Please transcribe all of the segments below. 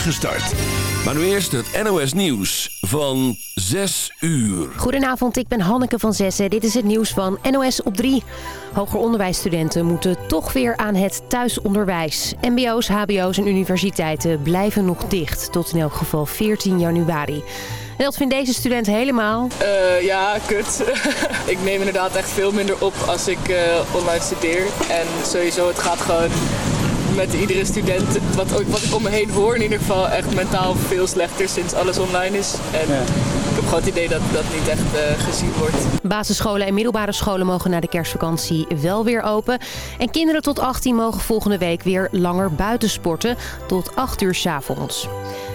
start. Maar nu eerst het NOS Nieuws van 6 uur. Goedenavond, ik ben Hanneke van Zessen. Dit is het nieuws van NOS op 3. Hoger onderwijsstudenten moeten toch weer aan het thuisonderwijs. MBO's, hbo's en universiteiten blijven nog dicht. Tot in elk geval 14 januari. En dat vindt deze student helemaal. Uh, ja, kut. ik neem inderdaad echt veel minder op als ik uh, online studeer. En sowieso, het gaat gewoon met iedere student, wat, wat ik om me heen hoor in ieder geval, echt mentaal veel slechter sinds alles online is. En ja. ik heb gewoon het idee dat dat niet echt uh, gezien wordt. Basisscholen en middelbare scholen mogen na de kerstvakantie wel weer open. En kinderen tot 18 mogen volgende week weer langer buiten sporten tot 8 uur s avonds.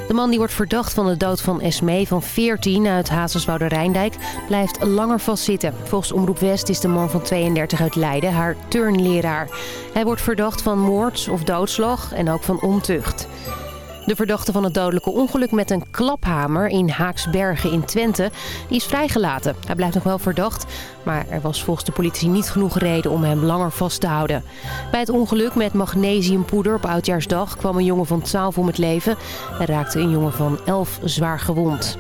De man die wordt verdacht van de dood van Esmee van 14 uit Hazerswoude Rijndijk blijft langer vastzitten. Volgens Omroep West is de man van 32 uit Leiden haar turnleraar. Hij wordt verdacht van moord of doodslag en ook van ontucht. De verdachte van het dodelijke ongeluk met een klaphamer in Haaksbergen in Twente is vrijgelaten. Hij blijft nog wel verdacht, maar er was volgens de politie niet genoeg reden om hem langer vast te houden. Bij het ongeluk met magnesiumpoeder op Oudjaarsdag kwam een jongen van 12 om het leven en raakte een jongen van 11 zwaar gewond.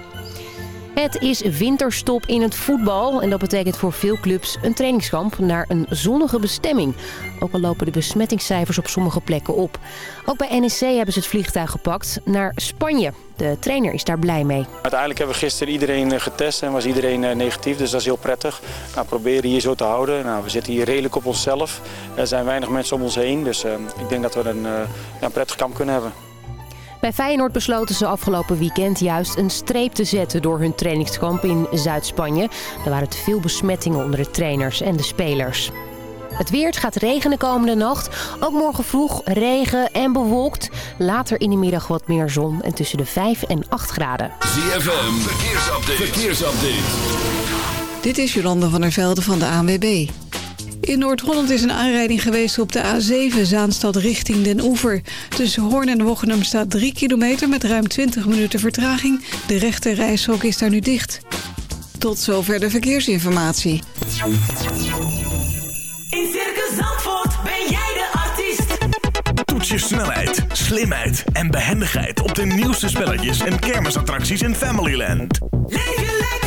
Het is winterstop in het voetbal en dat betekent voor veel clubs een trainingskamp naar een zonnige bestemming. Ook al lopen de besmettingscijfers op sommige plekken op. Ook bij NEC hebben ze het vliegtuig gepakt naar Spanje. De trainer is daar blij mee. Uiteindelijk hebben we gisteren iedereen eh, getest en was iedereen eh, negatief, dus dat is heel prettig. Nou, proberen hier zo te houden. Nou, we zitten hier redelijk op onszelf. Er zijn weinig mensen om ons heen, dus uh, ik denk dat we een, uh, een prettig kamp kunnen hebben. Bij Feyenoord besloten ze afgelopen weekend juist een streep te zetten door hun trainingskamp in Zuid-Spanje. Er waren te veel besmettingen onder de trainers en de spelers. Het weer gaat regenen komende nacht. Ook morgen vroeg regen en bewolkt. Later in de middag wat meer zon en tussen de 5 en 8 graden. ZFM, verkeersupdate. verkeersupdate. Dit is Jolande van der Velde van de ANWB. In Noord-Holland is een aanrijding geweest op de A7 Zaanstad richting Den Oever. Tussen Hoorn en Wochenum staat 3 kilometer met ruim 20 minuten vertraging. De rechte reishok is daar nu dicht. Tot zover de verkeersinformatie. In Circus Zandvoort ben jij de artiest. Toets je snelheid, slimheid en behendigheid op de nieuwste spelletjes en kermisattracties in Familyland. Leef je lekker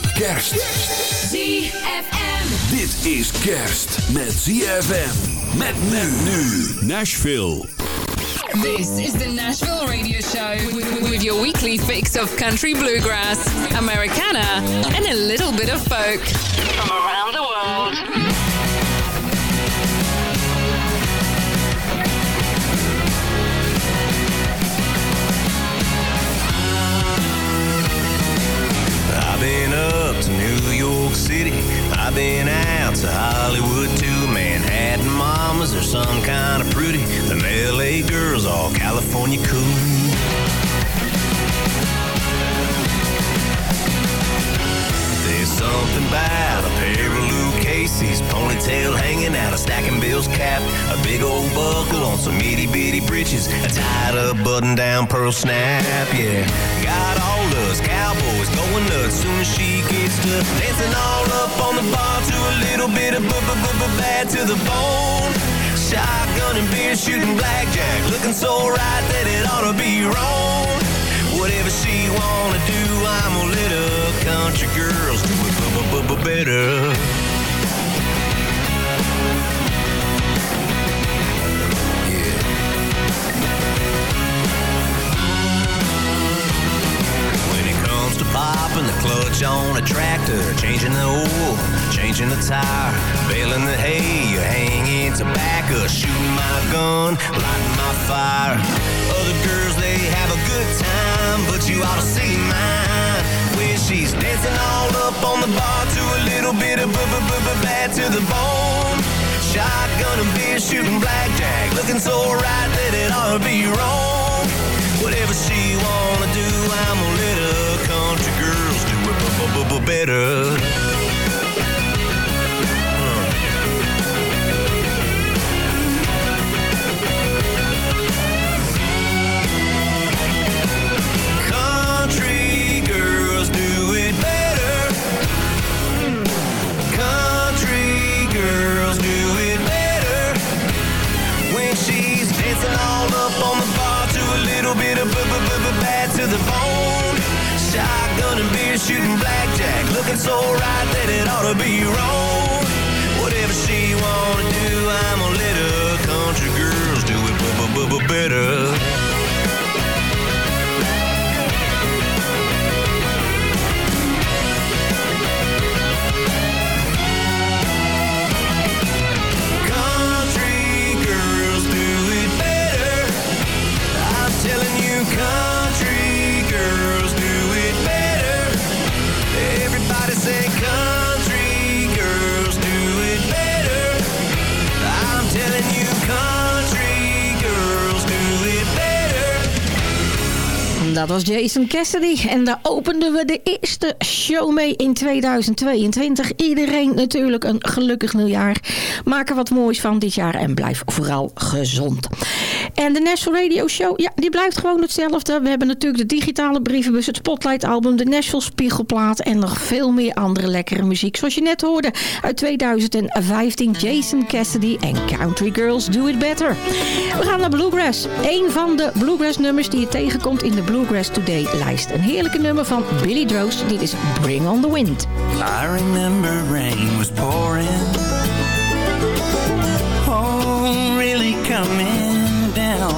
Kerst. ZFM. Dit is kerst met ZFM. Met men nu. Nashville. This is the Nashville Radio Show with, with your weekly fix of country bluegrass, Americana, and a little bit of folk from around the world. I've been out to Hollywood too. Manhattan mamas are some kind of pretty. Them LA girls all California cool. There's something about a pair of Casey's ponytail hanging out, a stacking Bill's cap, a big old buckle on some itty bitty breeches, a tied up button down pearl snap. Yeah, got all us cowboys going nuts soon as she gets to dancing all up on the bar to a little bit of b b b bad to the bone. Shotgun and beer shooting blackjack, looking so right that it ought to be wrong. Whatever she wanna do, I'm let her country girls do it b b b better. To popping the clutch on a tractor, changing the oil, changing the tire, baling the hay, hanging tobacco, shooting my gun, lighting my fire. Other girls, they have a good time, but you ought to see mine. When she's dancing all up on the bar to a little bit of bad to the bone. Shotgun and beer, shooting blackjack, looking so right that it ought to be wrong. Whatever she wanna do, I'm gonna let unbelievable better Cassidy. En daar openden we de eerste show mee in 2022. Iedereen natuurlijk een gelukkig nieuwjaar. Maak er wat moois van dit jaar en blijf vooral gezond. En de Nashville Radio Show, ja, die blijft gewoon hetzelfde. We hebben natuurlijk de digitale brievenbus, het Spotlight album, de Nashville Spiegelplaat en nog veel meer andere lekkere muziek. Zoals je net hoorde uit 2015, Jason Cassidy en Country Girls Do It Better. We gaan naar Bluegrass. Een van de Bluegrass nummers die je tegenkomt in de Bluegrass Today lijst. Een heerlijke nummer van Billy Droz. Dit is Bring on the Wind. I remember rain was pouring. Oh, really coming down.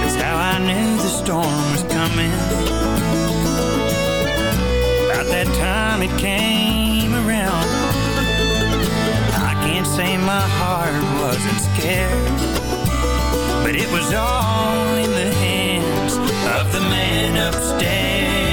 That's how I knew the storm was coming. About that time it came around. I can't say my heart wasn't scared. But it was all in the hands of the man upstairs.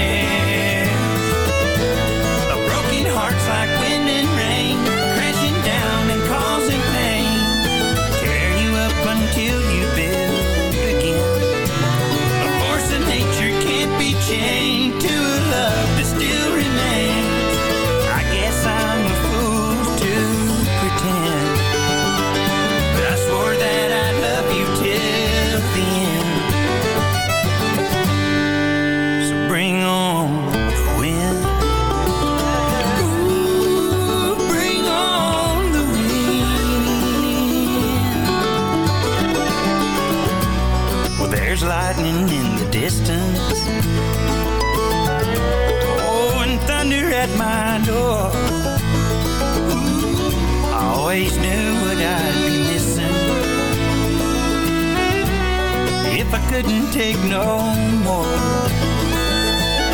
Couldn't take no more.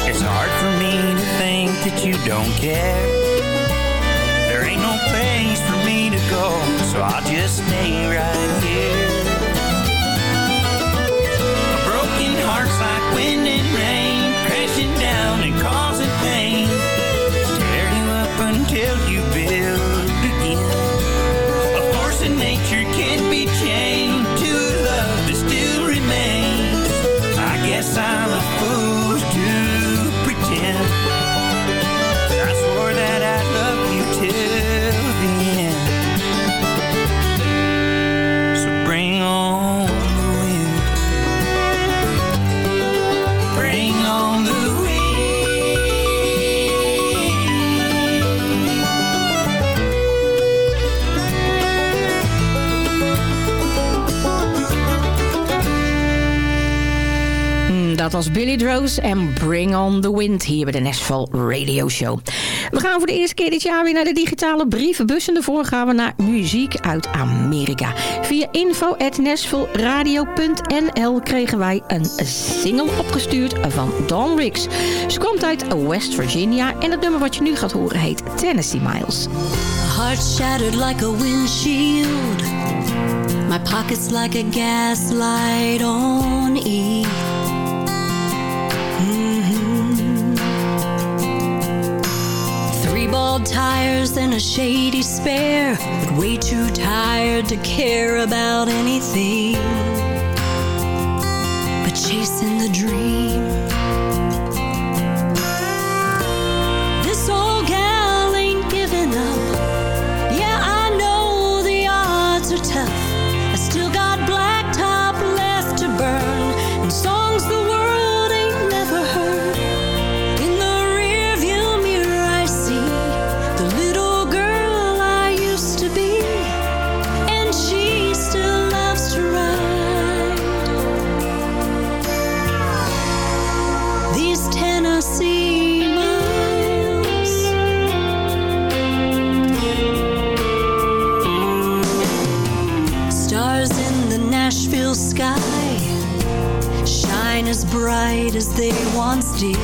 It's hard for me to think that you don't care. There ain't no place for me to go, so I'll just stay right here. A broken heart's like wind and rain, crashing down and causing pain. Tear you up until you build Dat was Billy Drows en Bring on the Wind hier bij de Nashville Radio Show. We gaan voor de eerste keer dit jaar weer naar de digitale brievenbus. En daarvoor gaan we naar muziek uit Amerika. Via info.nashvilleradio.nl kregen wij een single opgestuurd van Dawn Riggs. Ze komt uit West Virginia en het nummer wat je nu gaat horen heet Tennessee Miles. Heart shattered like a windshield. My pockets like a gaslight on E. Tires and a shady spare, but way too tired to care about anything but chasing the dream. Bright as they once did.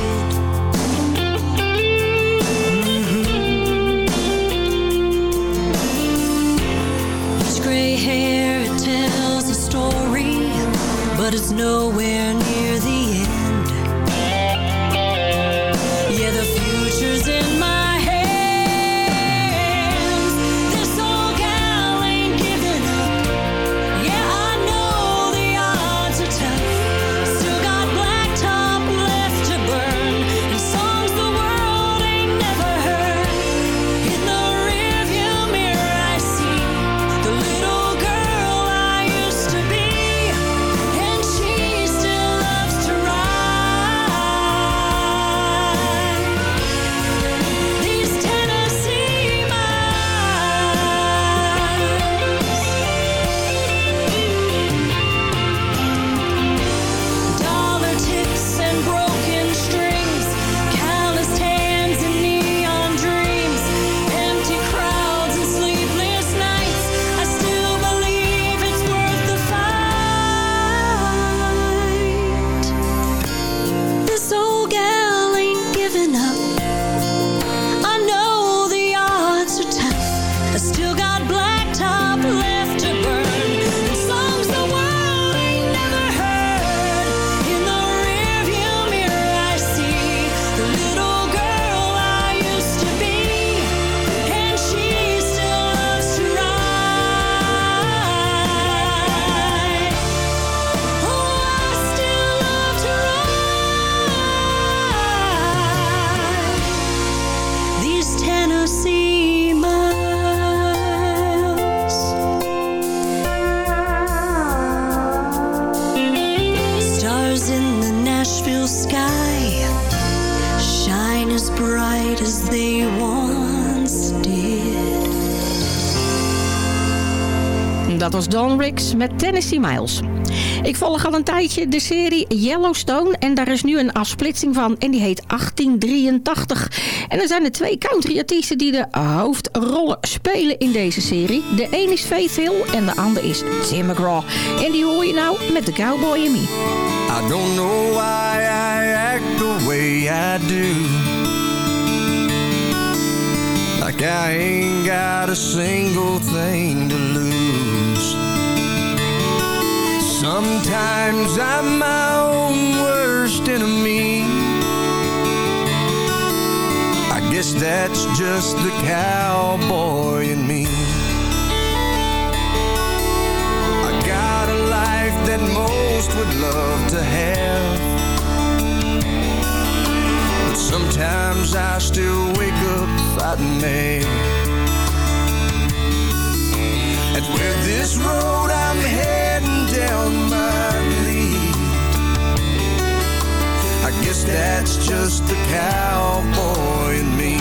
Mhm. His gray hair it tells a story, but it's nowhere Nashville sky shine as bright as they once did. Dat was Don Riggs met Tennessee Miles. Ik volg al een tijdje de serie Yellowstone en daar is nu een afsplitsing van en die heet 1883. En er zijn er twee country artiesten die de hoofdrollen spelen in deze serie. De een is Faith Hill en de ander is Tim McGraw. En die hoor je nou met The Cowboy and Me. I don't know why I act the way I do. Like I ain't got a single thing to lose. Sometimes I'm my own worst enemy. I guess that's just the cowboy in me. I got a life that most would love to have. But sometimes I still wake up fighting mad. And where this road I'm heading down might lead, I guess that's just the cowboy in me.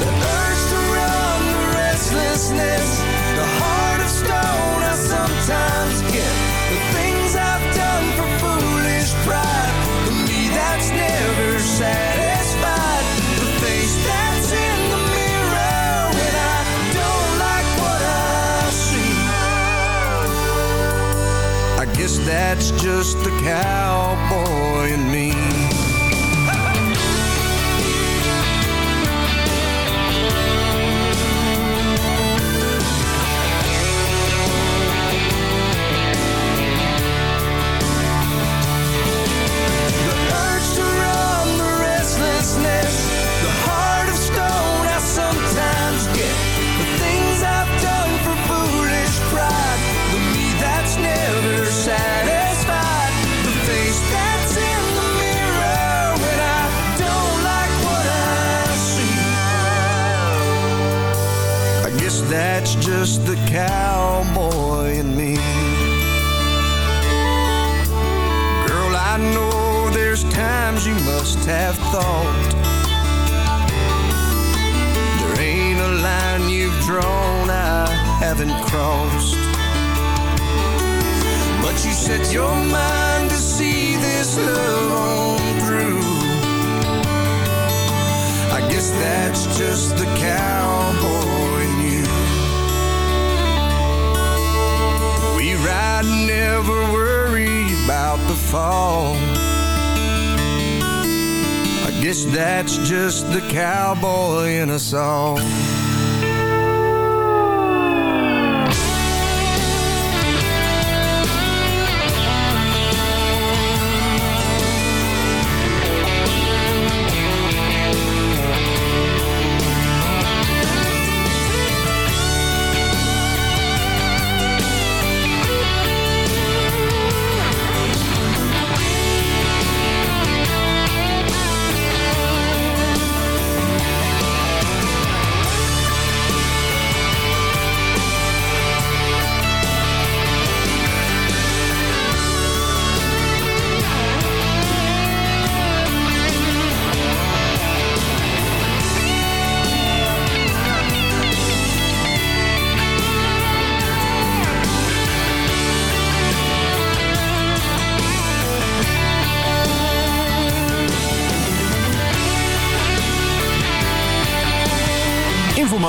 The urge to run, the restlessness, the heart of stone I sometimes get. that's just the cowboy in me.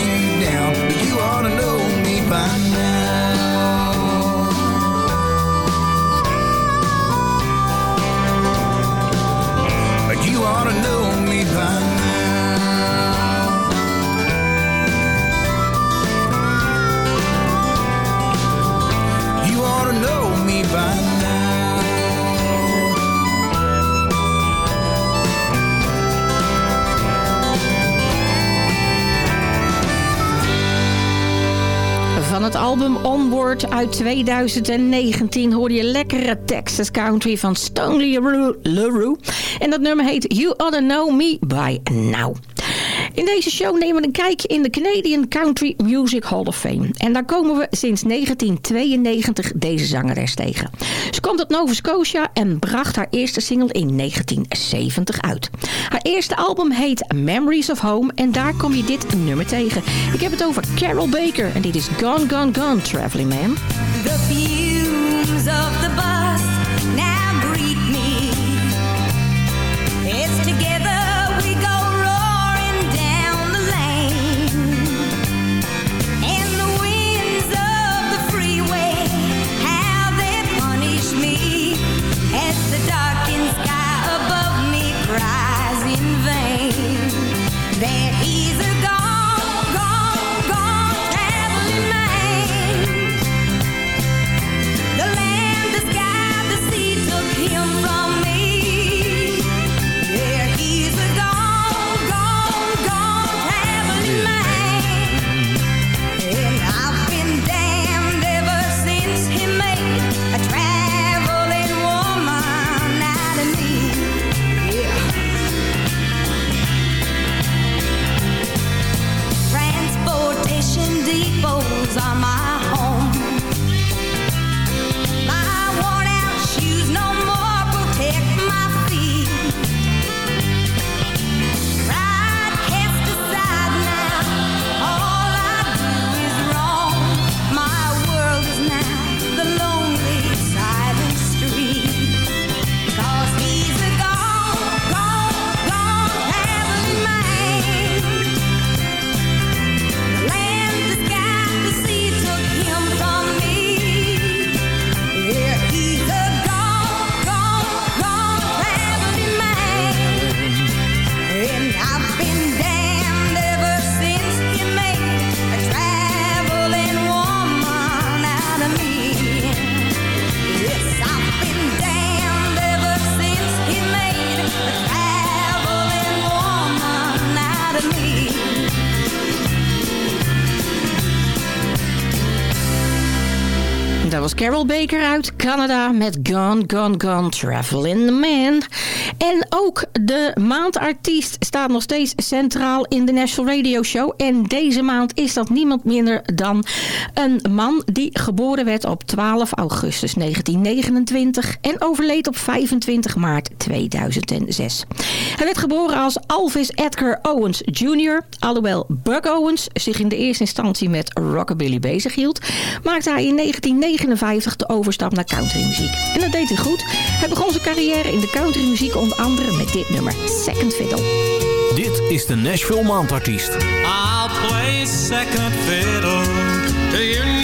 You down, but you ought to know me by now. Album Onward uit 2019 hoorde je lekkere Texas Country van Stonely LaRue. En dat nummer heet You Oughta Know Me By Now. In deze show nemen we een kijkje in de Canadian Country Music Hall of Fame. En daar komen we sinds 1992 deze zangeres tegen. Ze komt uit Nova Scotia en bracht haar eerste single in 1970 uit. Haar eerste album heet Memories of Home en daar kom je dit nummer tegen. Ik heb het over Carol Baker en dit is Gone Gone Gone Traveling Man. The of the Baker uit Canada met Gone, Gone, Gone, Traveling Man. En ook de maandartiest staat nog steeds centraal in de National Radio Show. En deze maand is dat niemand minder dan een man die geboren werd op 12 augustus 1929 en overleed op 25 maart 2006. Hij werd geboren als Alvis Edgar Owens Jr. Alhoewel Buck Owens zich in de eerste instantie met rockabilly bezighield, maakte hij in 1959 de overstap naar countrymuziek. En dat deed hij goed. Hij begon zijn carrière in de countrymuziek onder andere met dit nummer, Second Fiddle. Dit is de Nashville Maandartiest. I'll play second fiddle to your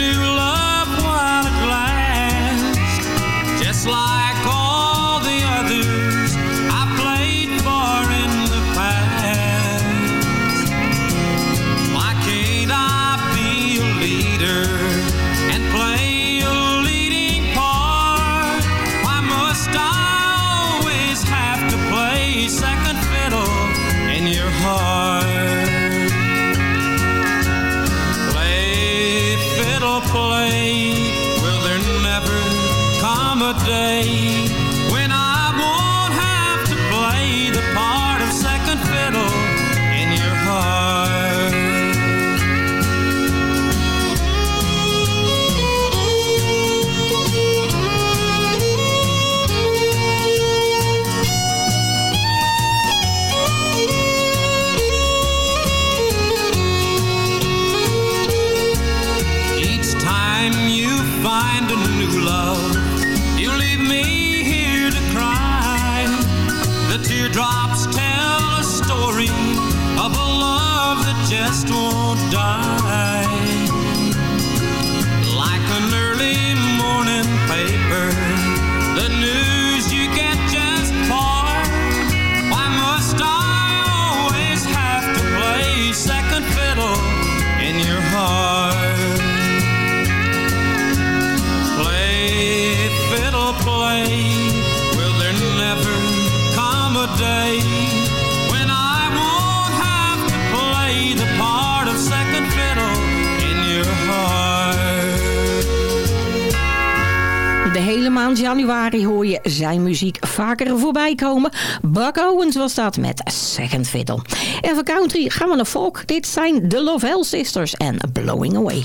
maand januari hoor je zijn muziek vaker voorbij komen. Buck Owens was dat met Second Fiddle. En van country gaan we naar folk. Dit zijn de Lovell Sisters en Blowing Away.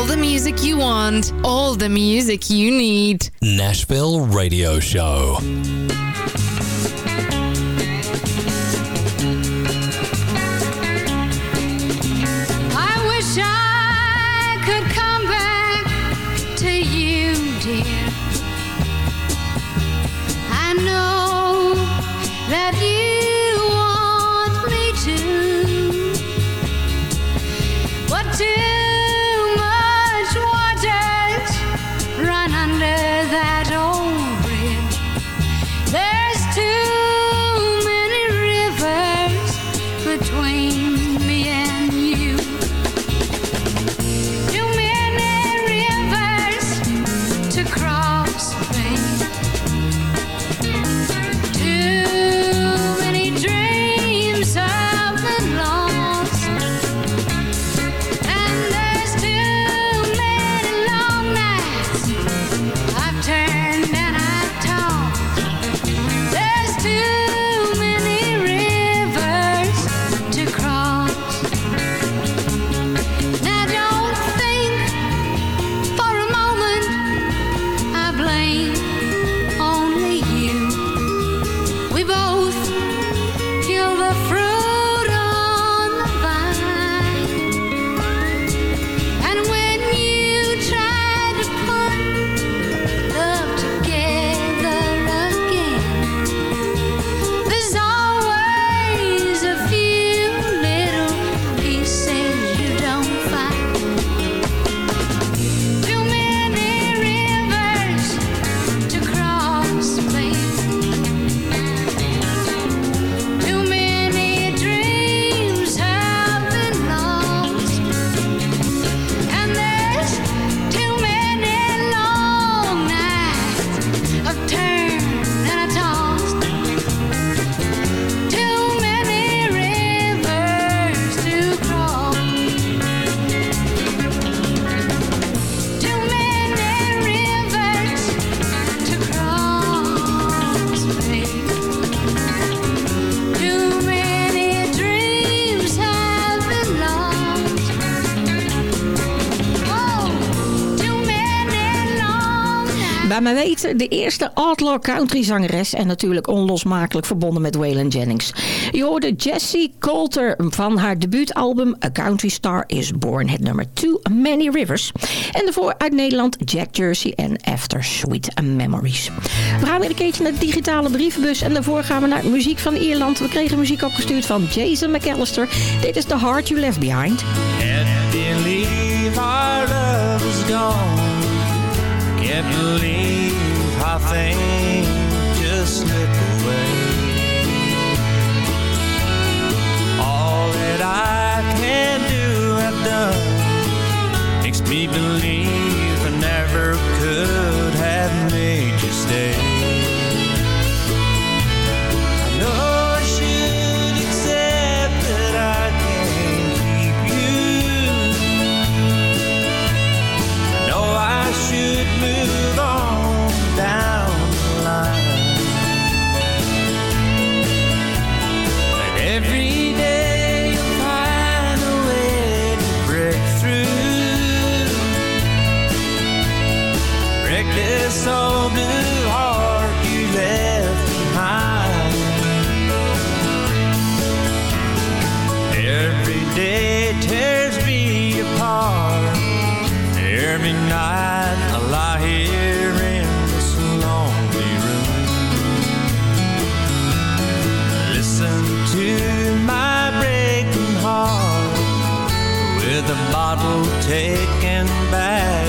All the music you want, all the music you need. Nashville Radio Show. Mij weten de eerste outlaw country zangeres en natuurlijk onlosmakelijk verbonden met Waylon Jennings. Je hoorde Jessie Coulter van haar debuutalbum A Country Star Is Born, het nummer Too Many Rivers. En daarvoor uit Nederland Jack Jersey en After Sweet Memories. We gaan weer een keertje naar de digitale brievenbus en daarvoor gaan we naar muziek van Ierland. We kregen muziek opgestuurd van Jason McAllister. Dit is The Heart You Left Behind. Can't believe our love gone. Can't believe how things just slip away. All that I can do have done makes me believe I never could have made you stay. Move on down the line. Every day you find a way to break through. Break this old blue taken back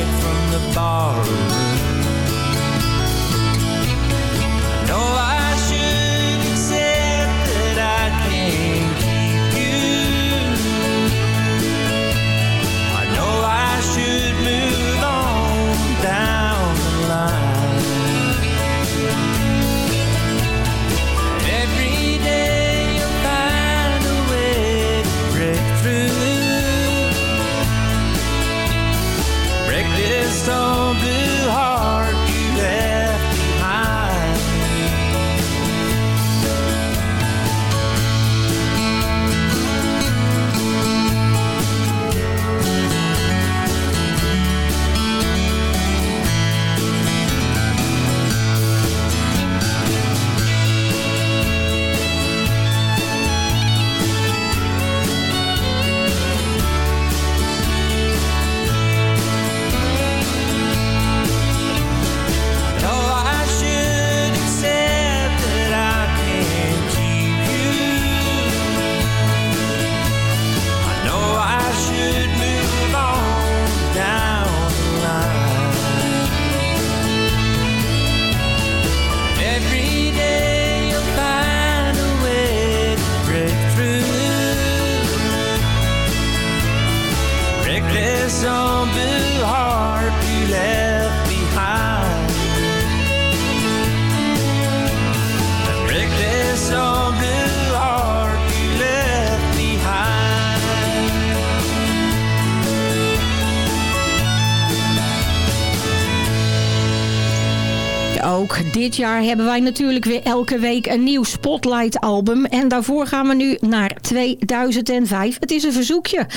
dit jaar hebben wij natuurlijk weer elke week een nieuw Spotlight album. En daarvoor gaan we nu naar 2005. Het is een verzoekje.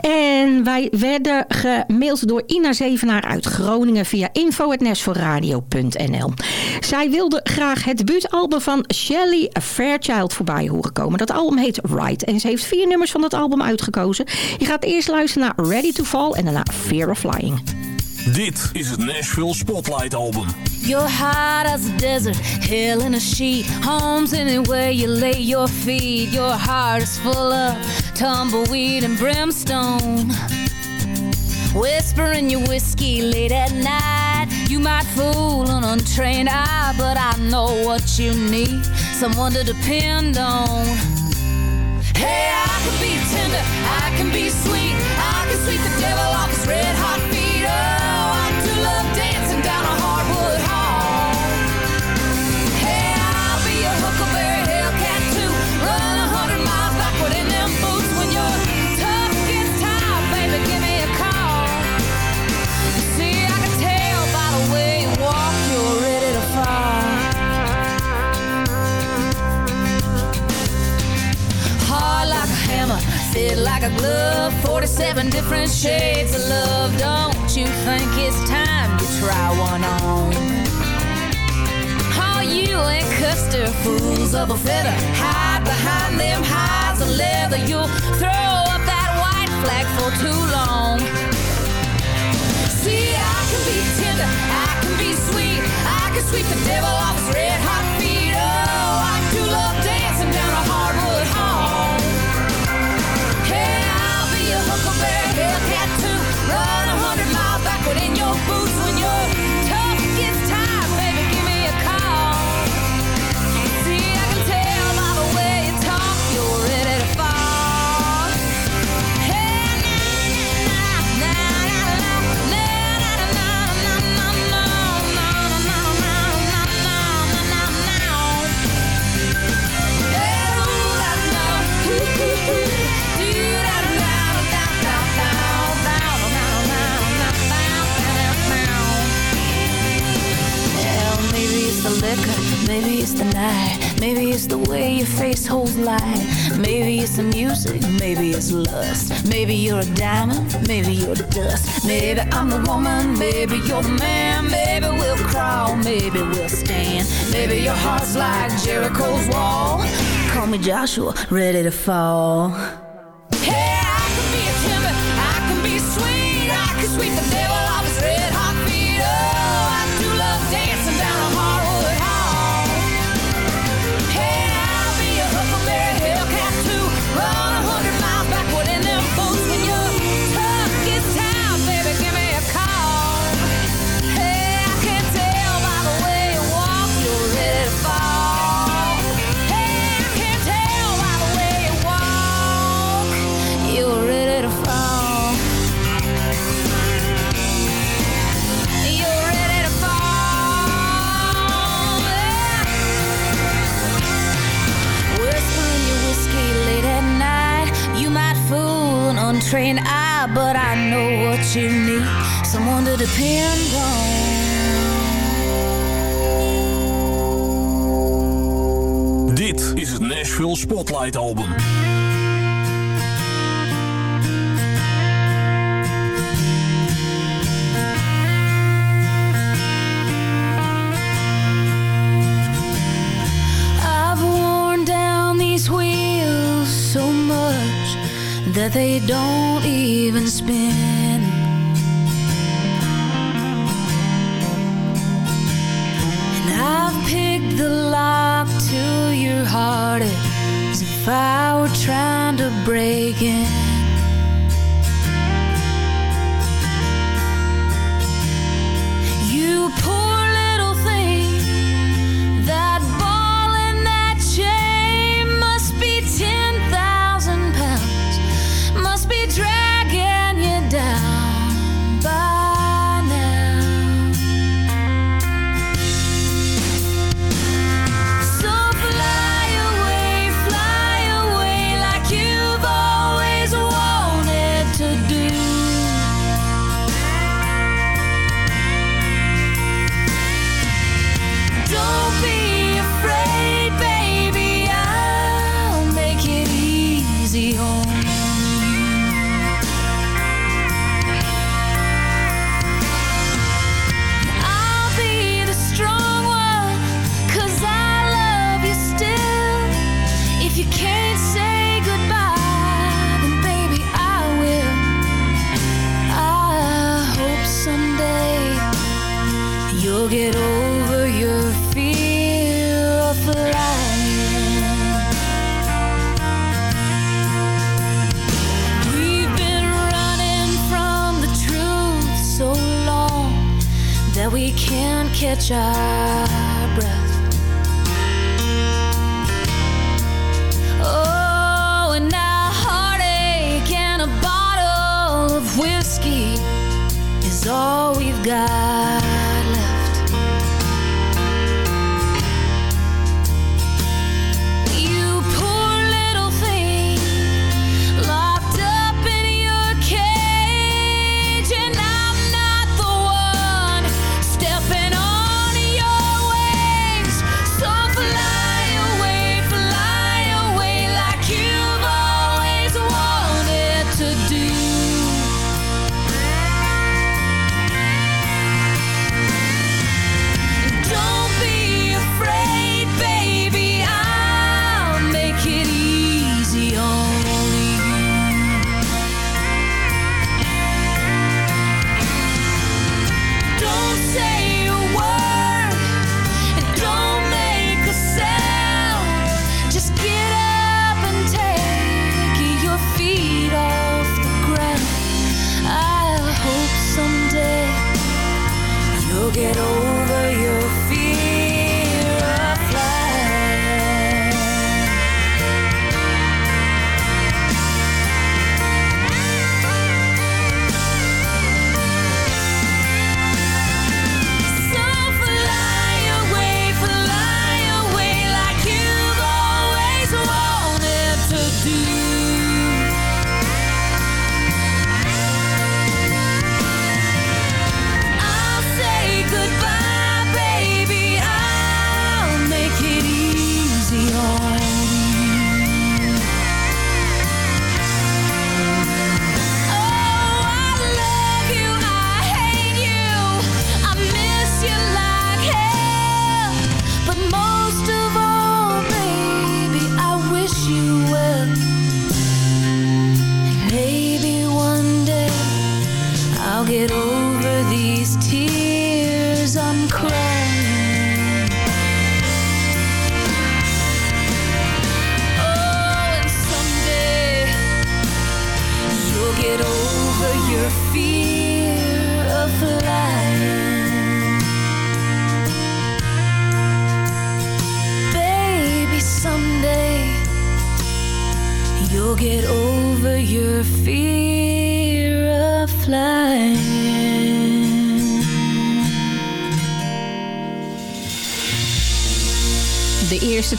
En wij werden gemaild door Ina Zevenaar uit Groningen via info.nesforradio.nl. Zij wilde graag het debuutalbum van Shelley Fairchild voorbij horen komen. Dat album heet Right. En ze heeft vier nummers van dat album uitgekozen. Je gaat eerst luisteren naar Ready to Fall en daarna Fear of Flying. Dit is het Nashville Spotlight album. You're hot as a desert, hell in a sheet. Homes anywhere you lay your feet. Your heart is full of tumbleweed and brimstone. Whispering your whiskey late at night. You might fool an untrained eye, but I know what you need. Someone to depend on. Hey, I can be tender, I can be sweet. I can sweep the devil off his red hot feet. Fit like a glove. 47 different shades of love. Don't you think it's time to try one on? Oh, you ain't custer fools of a feather. Hide behind them hides of leather. You'll throw up that white flag for too long. See, I can be tender, I can be sweet, I can sweep the devil off his red hot liquor, maybe it's the night, maybe it's the way your face holds light, maybe it's the music, maybe it's lust, maybe you're a diamond, maybe you're the dust, maybe I'm the woman, maybe you're the man, maybe we'll crawl, maybe we'll stand, maybe your heart's like Jericho's wall. Call me Joshua, ready to fall. You need. Someone to depend on. Dit is het Nashville Spotlight album. I've worn down these wheels so much that they don't even spin.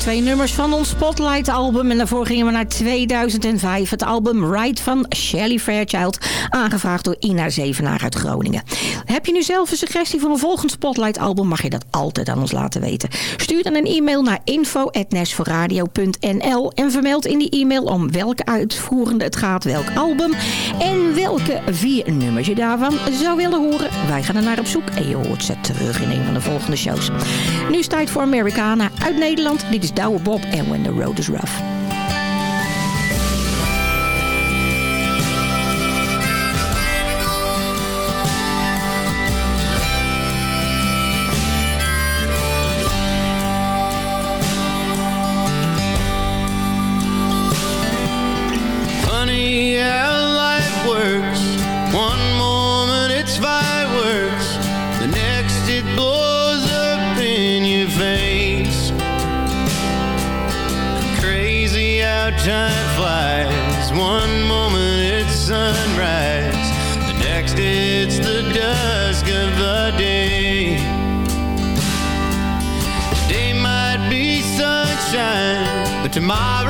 twee nummers van ons Spotlight album. En daarvoor gingen we naar 2005. Het album Ride van Shelley Fairchild. Aangevraagd door Ina Zevenaar uit Groningen. Heb je nu zelf een suggestie voor een volgend Spotlight album? Mag je dat altijd aan ons laten weten. Stuur dan een e-mail naar info.nashforradio.nl en vermeld in die e-mail om welke uitvoerende het gaat, welk album en welke vier nummers je daarvan zou willen horen. Wij gaan er naar op zoek en je hoort ze terug in een van de volgende shows. Nu is tijd voor Americana uit Nederland. Dit is Douwe Bob en When the Road is Rough. my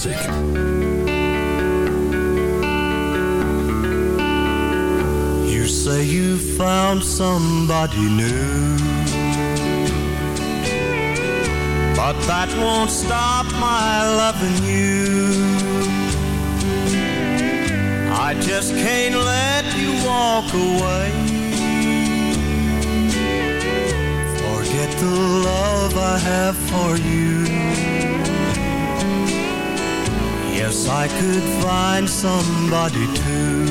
Classic. You say you found somebody new. But that won't stop my loving you. I just can't let you walk away. Forget the love I have for you. Yes, I could find somebody too.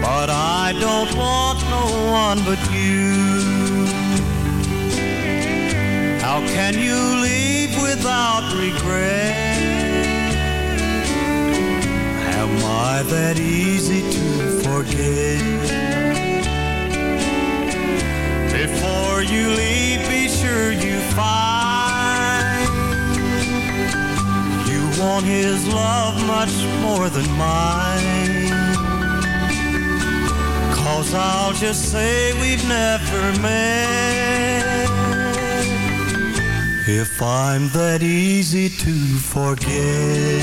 But I don't want no one but you. How can you leave without regret? Am I that easy to forget? Before you leave, be sure you find want his love much more than mine. Cause I'll just say we've never met. If I'm that easy to forget.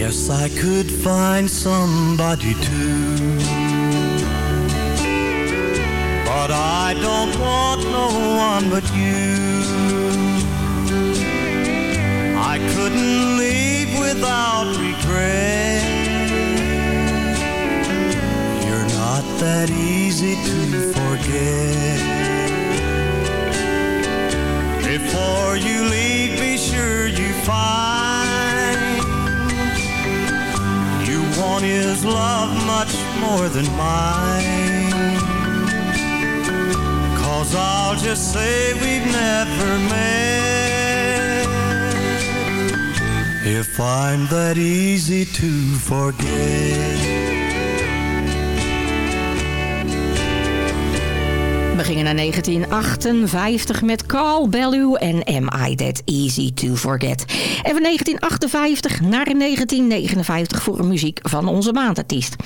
Yes, I could find somebody too. I don't want no one but you. I couldn't leave without regret. You're not that easy to forget. Before you leave, be sure you find you want his love much more than mine. Say we've never met. If I'm that easy to forget. We gingen naar 1958 met Carl Bellew en Am I That Easy To Forget. En van 1958 naar 1959 voor muziek van onze maandartiest.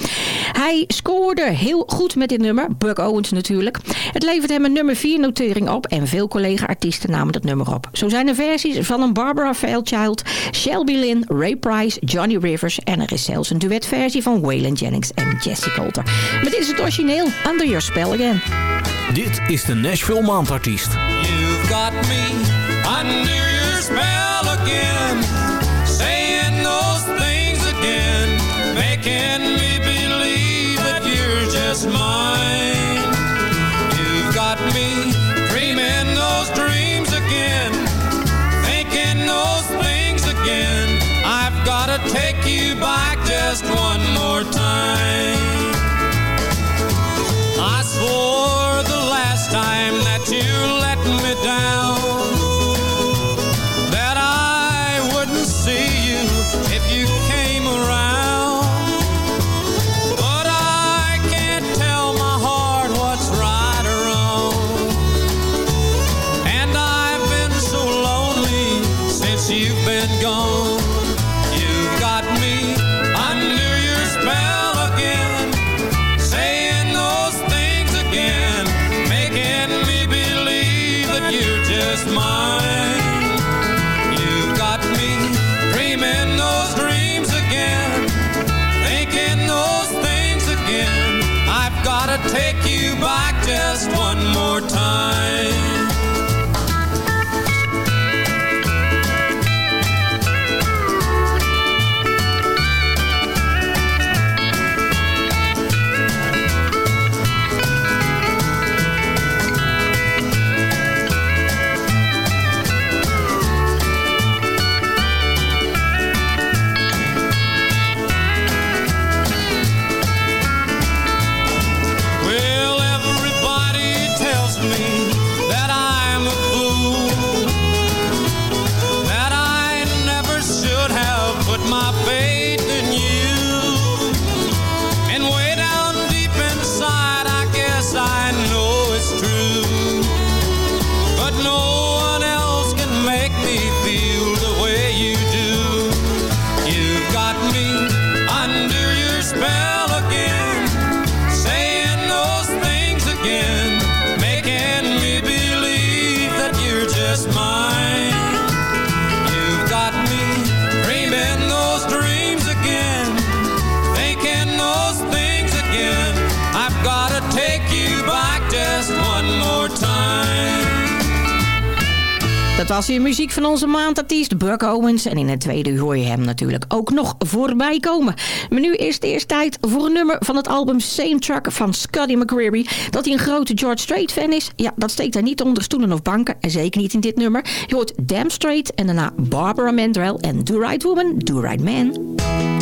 Hij scoorde heel goed met dit nummer, Buck Owens natuurlijk. Het levert hem een nummer 4 notering op en veel collega-artiesten namen dat nummer op. Zo zijn er versies van een Barbara Fairchild, Shelby Lynn, Ray Price, Johnny Rivers en er is zelfs een duetversie van Waylon Jennings en Jesse Coulter. Maar dit is het origineel, Under Your Spell Again. Dit is de Nashville Maandartiest. You've got me under your spell just mine. You've got me dreaming those dreams again, thinking those things again. I've gotta take you back just one more time. I swore the last time that you let me down Dat was weer muziek van onze maandartiest Buck Owens. En in het tweede uur hoor je hem natuurlijk ook nog voorbij komen. Maar nu is het eerst tijd voor een nummer van het album Same Truck van Scuddy McCreary. Dat hij een grote George Strait fan is, ja, dat steekt daar niet onder stoelen of banken. En zeker niet in dit nummer. Je hoort Damn Straight en daarna Barbara Mandrell en Do Right Woman, Do Right Man.